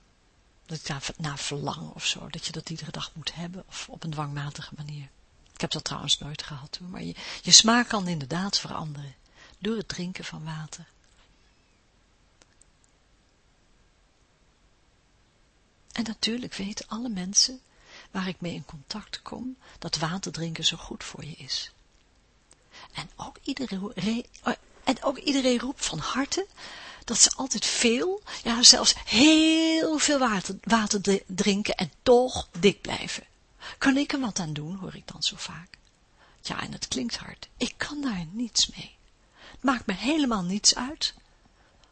dat ik daar naar verlang of zo. Dat je dat iedere dag moet hebben of op een dwangmatige manier. Ik heb dat trouwens nooit gehad hoor. Maar je, je smaak kan inderdaad veranderen door het drinken van water. En natuurlijk weten alle mensen waar ik mee in contact kom, dat water drinken zo goed voor je is. En ook iedereen, eh, en ook iedereen roept van harte dat ze altijd veel, ja zelfs heel veel water, water drinken en toch dik blijven. Kan ik er wat aan doen, hoor ik dan zo vaak. Ja, en het klinkt hard. Ik kan daar niets mee. Het maakt me helemaal niets uit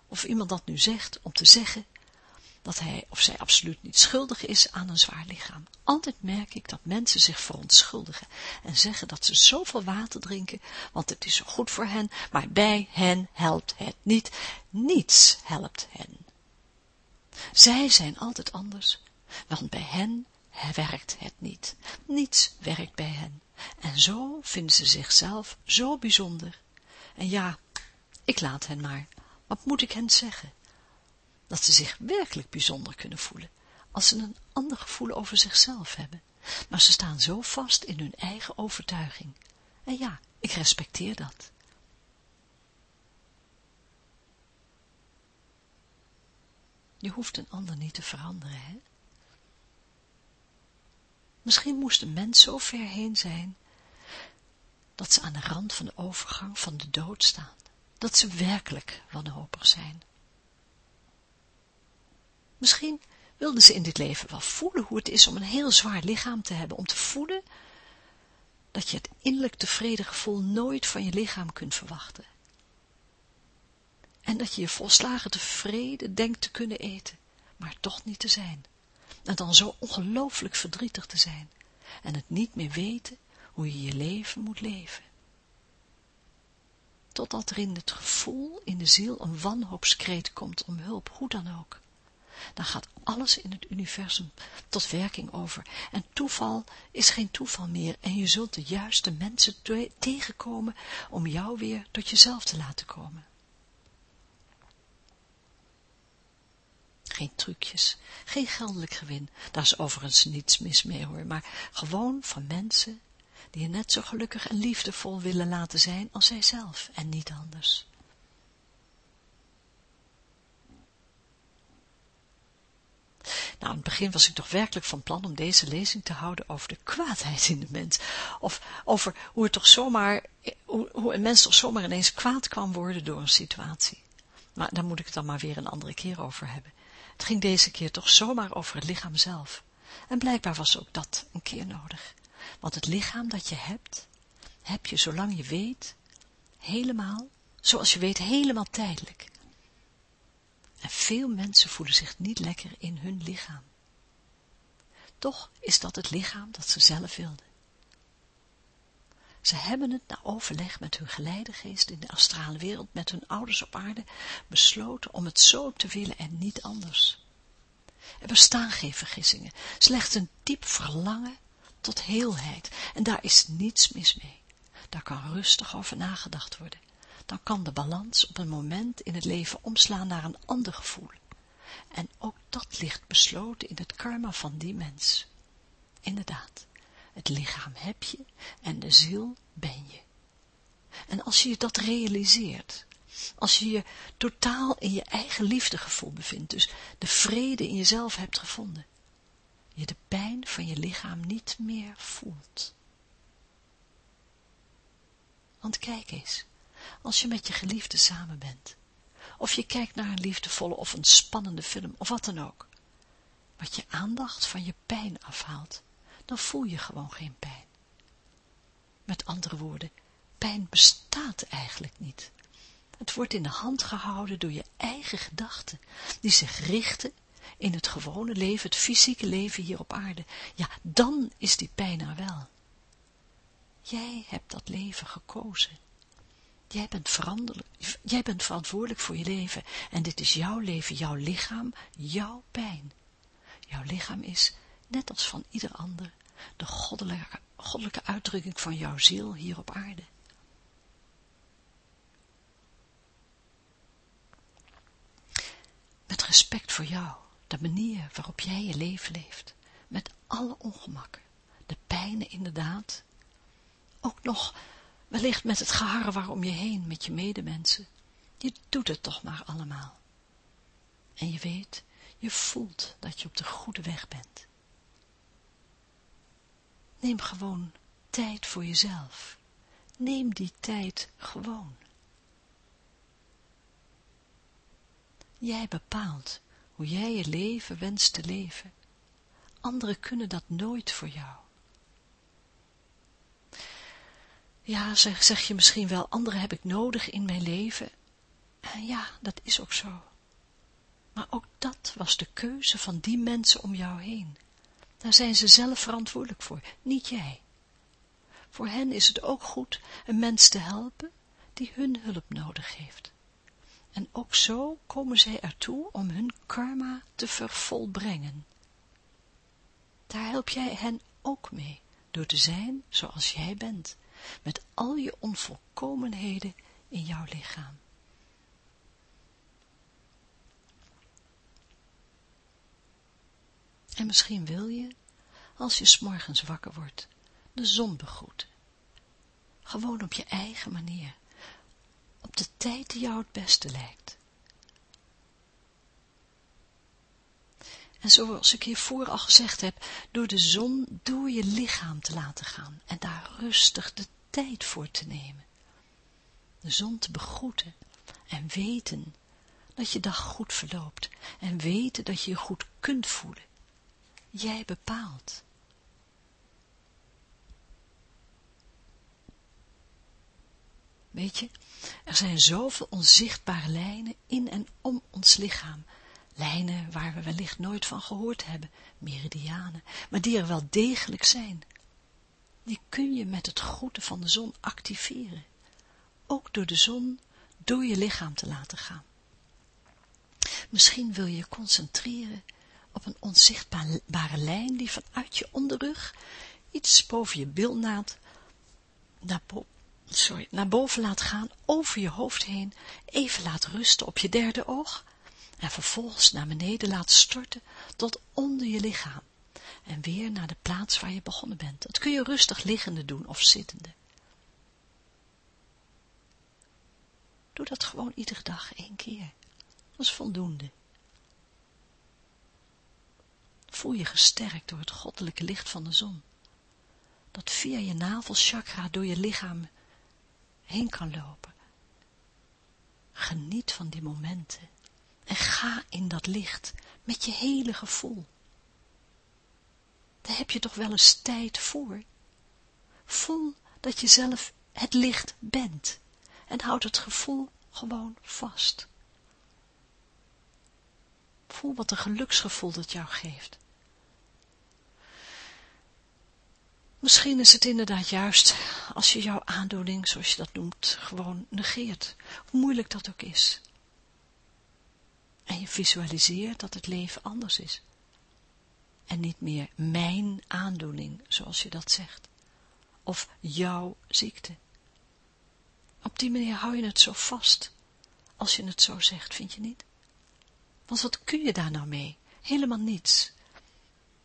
of iemand dat nu zegt om te zeggen dat hij of zij absoluut niet schuldig is aan een zwaar lichaam. Altijd merk ik dat mensen zich verontschuldigen en zeggen dat ze zoveel water drinken, want het is zo goed voor hen, maar bij hen helpt het niet. Niets helpt hen. Zij zijn altijd anders, want bij hen werkt het niet. Niets werkt bij hen. En zo vinden ze zichzelf zo bijzonder. En ja, ik laat hen maar. Wat moet ik hen zeggen? Dat ze zich werkelijk bijzonder kunnen voelen, als ze een ander gevoel over zichzelf hebben. Maar ze staan zo vast in hun eigen overtuiging. En ja, ik respecteer dat. Je hoeft een ander niet te veranderen, hè? Misschien moest een mens zo ver heen zijn, dat ze aan de rand van de overgang van de dood staan, dat ze werkelijk wanhopig zijn. Misschien wilden ze in dit leven wel voelen hoe het is om een heel zwaar lichaam te hebben, om te voelen dat je het innerlijk tevreden gevoel nooit van je lichaam kunt verwachten. En dat je je volslagen tevreden denkt te kunnen eten, maar toch niet te zijn. En dan zo ongelooflijk verdrietig te zijn en het niet meer weten hoe je je leven moet leven. Totdat er in het gevoel in de ziel een wanhoopskreet komt om hulp, hoe dan ook dan gaat alles in het universum tot werking over. En toeval is geen toeval meer en je zult de juiste mensen tegenkomen om jou weer tot jezelf te laten komen. Geen trucjes, geen geldelijk gewin, daar is overigens niets mis mee hoor, maar gewoon van mensen die je net zo gelukkig en liefdevol willen laten zijn als zijzelf en niet anders. Nou, in het begin was ik toch werkelijk van plan om deze lezing te houden over de kwaadheid in de mens. Of over hoe, het toch zomaar, hoe, hoe een mens toch zomaar ineens kwaad kan worden door een situatie. Maar daar moet ik het dan maar weer een andere keer over hebben. Het ging deze keer toch zomaar over het lichaam zelf. En blijkbaar was ook dat een keer nodig. Want het lichaam dat je hebt, heb je zolang je weet, helemaal, zoals je weet, helemaal tijdelijk. En veel mensen voelen zich niet lekker in hun lichaam. Toch is dat het lichaam dat ze zelf wilden. Ze hebben het na overleg met hun geleidegeest in de astrale wereld, met hun ouders op aarde, besloten om het zo te willen en niet anders. Er bestaan geen vergissingen, slechts een diep verlangen tot heelheid, en daar is niets mis mee. Daar kan rustig over nagedacht worden dan kan de balans op een moment in het leven omslaan naar een ander gevoel. En ook dat ligt besloten in het karma van die mens. Inderdaad, het lichaam heb je en de ziel ben je. En als je dat realiseert, als je je totaal in je eigen liefdegevoel bevindt, dus de vrede in jezelf hebt gevonden, je de pijn van je lichaam niet meer voelt. Want kijk eens, als je met je geliefde samen bent. Of je kijkt naar een liefdevolle of een spannende film, of wat dan ook. Wat je aandacht van je pijn afhaalt, dan voel je gewoon geen pijn. Met andere woorden, pijn bestaat eigenlijk niet. Het wordt in de hand gehouden door je eigen gedachten, die zich richten in het gewone leven, het fysieke leven hier op aarde. Ja, dan is die pijn er wel. Jij hebt dat leven gekozen. Jij bent, jij bent verantwoordelijk voor je leven en dit is jouw leven, jouw lichaam, jouw pijn. Jouw lichaam is, net als van ieder ander, de goddelijke, goddelijke uitdrukking van jouw ziel hier op aarde. Met respect voor jou, de manier waarop jij je leven leeft, met alle ongemakken, de pijnen inderdaad, ook nog wellicht met het geharrewar om je heen, met je medemensen. Je doet het toch maar allemaal. En je weet, je voelt dat je op de goede weg bent. Neem gewoon tijd voor jezelf. Neem die tijd gewoon. Jij bepaalt hoe jij je leven wenst te leven. Anderen kunnen dat nooit voor jou. Ja, zeg, zeg je misschien wel, anderen heb ik nodig in mijn leven. En ja, dat is ook zo. Maar ook dat was de keuze van die mensen om jou heen. Daar zijn ze zelf verantwoordelijk voor, niet jij. Voor hen is het ook goed een mens te helpen die hun hulp nodig heeft. En ook zo komen zij ertoe om hun karma te vervolbrengen. Daar help jij hen ook mee door te zijn zoals jij bent, met al je onvolkomenheden in jouw lichaam. En misschien wil je, als je s'morgens wakker wordt, de zon begroeten. Gewoon op je eigen manier, op de tijd die jou het beste lijkt. En zoals ik hiervoor al gezegd heb, door de zon door je lichaam te laten gaan en daar rustig de tijd voor te nemen. De zon te begroeten en weten dat je dag goed verloopt en weten dat je je goed kunt voelen. Jij bepaalt. Weet je, er zijn zoveel onzichtbare lijnen in en om ons lichaam, lijnen waar we wellicht nooit van gehoord hebben, meridianen, maar die er wel degelijk zijn. Die kun je met het groeten van de zon activeren, ook door de zon door je lichaam te laten gaan. Misschien wil je je concentreren op een onzichtbare lijn die vanuit je onderrug iets boven je bilnaad naar, sorry, naar boven laat gaan, over je hoofd heen, even laat rusten op je derde oog en vervolgens naar beneden laat storten tot onder je lichaam en weer naar de plaats waar je begonnen bent. Dat kun je rustig liggende doen of zittende. Doe dat gewoon iedere dag één keer. Dat is voldoende. Voel je gesterkt door het goddelijke licht van de zon, dat via je navelchakra door je lichaam heen kan lopen. Geniet van die momenten en ga in dat licht met je hele gevoel. Daar heb je toch wel eens tijd voor. Voel dat je zelf het licht bent en houd het gevoel gewoon vast. Voel wat een geluksgevoel dat jou geeft. Misschien is het inderdaad juist als je jouw aandoening, zoals je dat noemt, gewoon negeert, hoe moeilijk dat ook is. En je visualiseert dat het leven anders is. En niet meer mijn aandoening, zoals je dat zegt. Of jouw ziekte. Op die manier hou je het zo vast, als je het zo zegt, vind je niet? Want wat kun je daar nou mee? Helemaal niets.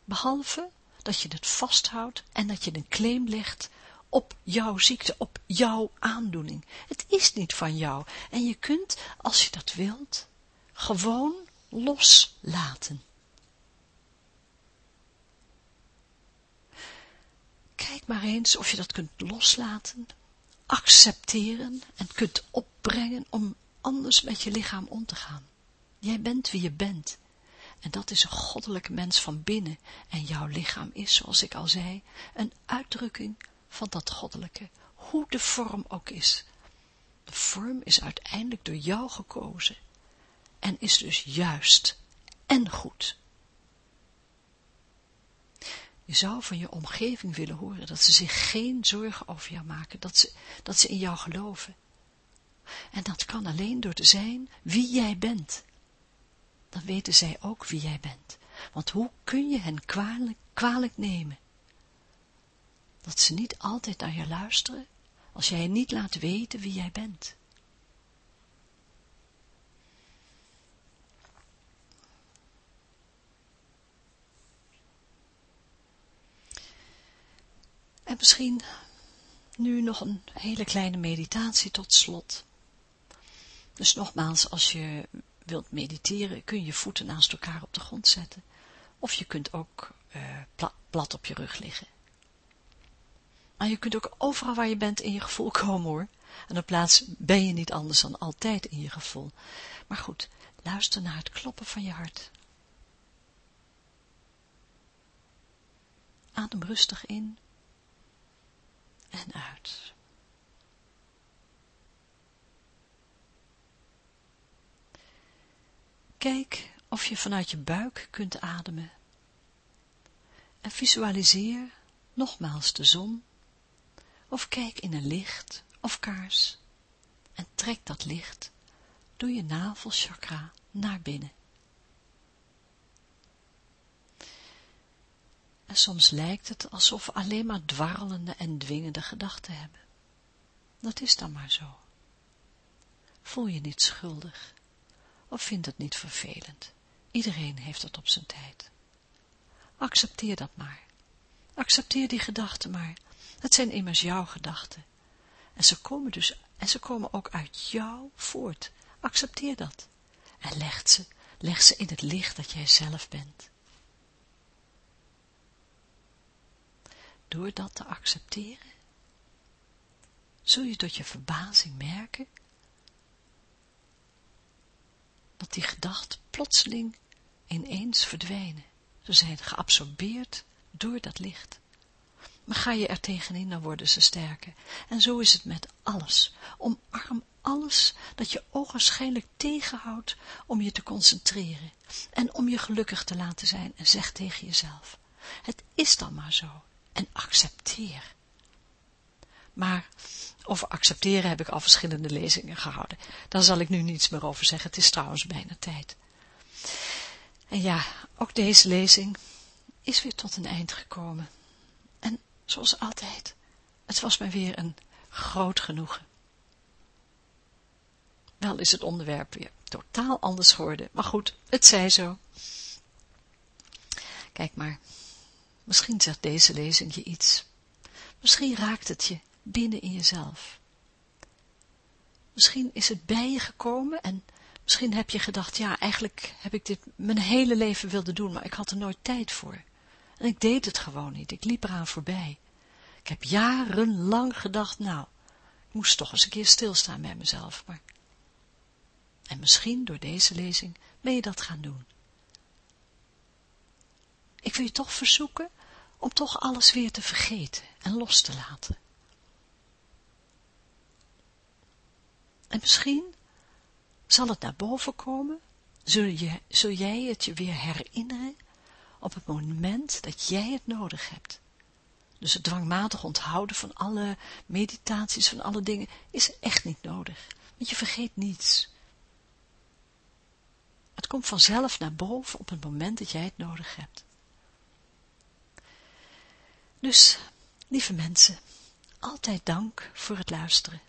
Behalve dat je het vasthoudt en dat je een claim legt op jouw ziekte, op jouw aandoening. Het is niet van jou en je kunt, als je dat wilt, gewoon loslaten. Kijk maar eens of je dat kunt loslaten, accepteren en kunt opbrengen om anders met je lichaam om te gaan. Jij bent wie je bent. En dat is een goddelijke mens van binnen. En jouw lichaam is, zoals ik al zei, een uitdrukking van dat goddelijke. Hoe de vorm ook is. De vorm is uiteindelijk door jou gekozen. En is dus juist en goed. Je zou van je omgeving willen horen dat ze zich geen zorgen over jou maken, dat ze, dat ze in jou geloven. En dat kan alleen door te zijn wie jij bent dan weten zij ook wie jij bent. Want hoe kun je hen kwalijk, kwalijk nemen? Dat ze niet altijd naar je luisteren, als jij niet laat weten wie jij bent. En misschien nu nog een hele kleine meditatie tot slot. Dus nogmaals, als je wilt mediteren, kun je voeten naast elkaar op de grond zetten. Of je kunt ook uh, plat op je rug liggen. Maar je kunt ook overal waar je bent in je gevoel komen hoor. En op plaats ben je niet anders dan altijd in je gevoel. Maar goed, luister naar het kloppen van je hart. Adem rustig in en uit. Kijk of je vanuit je buik kunt ademen. En visualiseer nogmaals de zon, of kijk in een licht of kaars en trek dat licht door je navelchakra naar binnen. En soms lijkt het alsof we alleen maar dwarrelende en dwingende gedachten hebben. Dat is dan maar zo. Voel je niet schuldig of vind het niet vervelend. Iedereen heeft het op zijn tijd. Accepteer dat maar. Accepteer die gedachten maar. Het zijn immers jouw gedachten. En ze komen dus, en ze komen ook uit jou voort. Accepteer dat. En leg ze, leg ze in het licht dat jij zelf bent. Door dat te accepteren, zul je tot je verbazing merken dat die gedachten plotseling ineens verdwijnen. Ze zijn geabsorbeerd door dat licht. Maar ga je er tegenin, dan worden ze sterker. En zo is het met alles. Omarm alles dat je ogenschijnlijk tegenhoudt om je te concentreren en om je gelukkig te laten zijn en zeg tegen jezelf, het is dan maar zo en accepteer. Maar over accepteren heb ik al verschillende lezingen gehouden. Daar zal ik nu niets meer over zeggen. Het is trouwens bijna tijd. En ja, ook deze lezing is weer tot een eind gekomen. En zoals altijd, het was mij weer een groot genoegen. Wel is het onderwerp weer totaal anders geworden, maar goed, het zij zo. Kijk maar, misschien zegt deze lezing je iets. Misschien raakt het je binnen in jezelf. Misschien is het bij je gekomen en misschien heb je gedacht, ja, eigenlijk heb ik dit mijn hele leven wilde doen, maar ik had er nooit tijd voor. En ik deed het gewoon niet, ik liep eraan voorbij. Ik heb jarenlang gedacht, nou, ik moest toch eens een keer stilstaan bij mezelf, maar... En misschien door deze lezing ben je dat gaan doen. Ik wil je toch verzoeken om toch alles weer te vergeten en los te laten. En misschien zal het naar boven komen, zul, je, zul jij het je weer herinneren op het moment dat jij het nodig hebt. Dus het dwangmatig onthouden van alle meditaties, van alle dingen, is echt niet nodig. Want je vergeet niets. Het komt vanzelf naar boven op het moment dat jij het nodig hebt. Dus, lieve mensen, altijd dank voor het luisteren.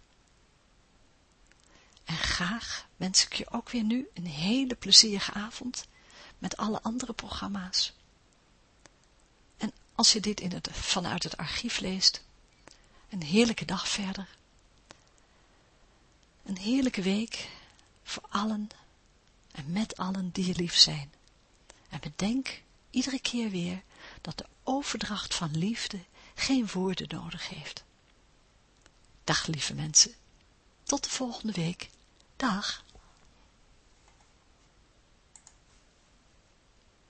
En graag wens ik je ook weer nu een hele plezierige avond met alle andere programma's. En als je dit in het, vanuit het archief leest, een heerlijke dag verder. Een heerlijke week voor allen en met allen die je lief zijn. En bedenk iedere keer weer dat de overdracht van liefde geen woorden nodig heeft. Dag lieve mensen, tot de volgende week. Dag.